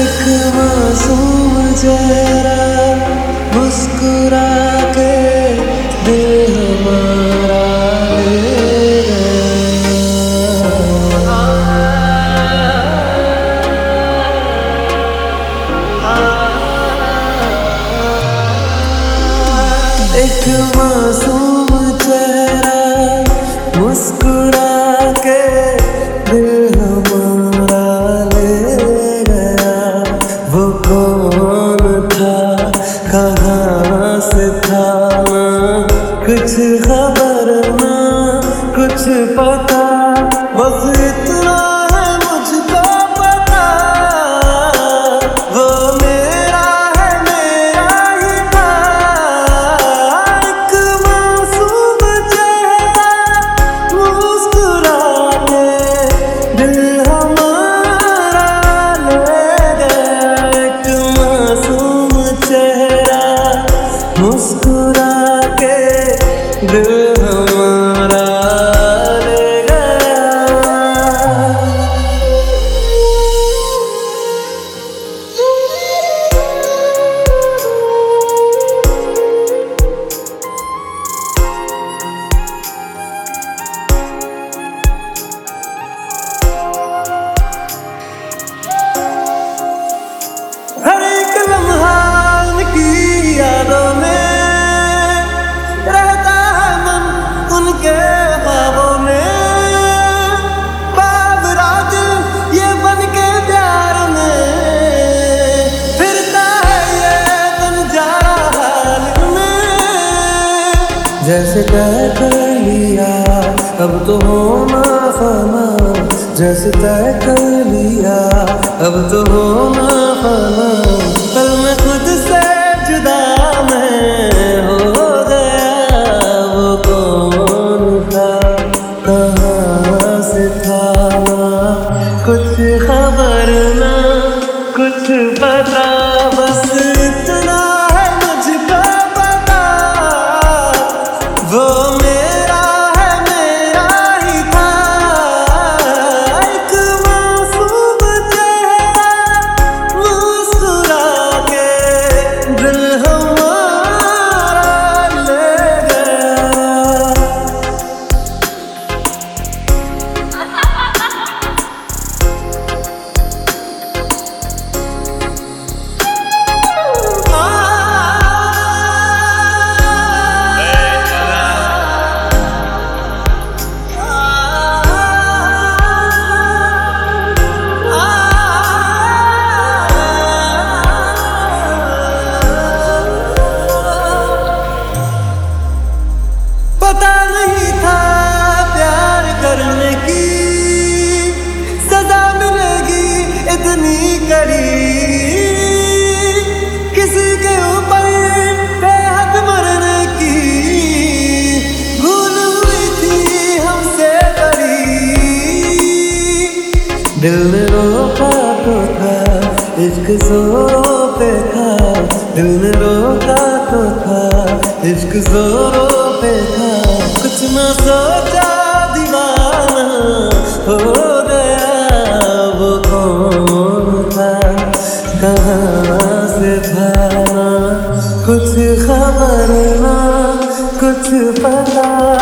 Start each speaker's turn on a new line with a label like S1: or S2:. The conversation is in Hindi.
S1: एक मासूम चेहरा मुस्कुरा एक मासूम चेहरा मुस्कुरा के दिल हमारा ले गया। वो कौन था? कहाँ से था? कुछ खबर ना, कुछ पता, बस इतना जैसे तय कर लिया, अब तो होना खाना जैसे तय कर लिया, अब तो होना फना। इश्क जोरों पे था, दिल ने रोका तो था। इश्क जोरों पे था, कुछ ना सोचा दीवाना। हो गया वो कौन था, कहाँ से था ना? कुछ खबर ना, कुछ पता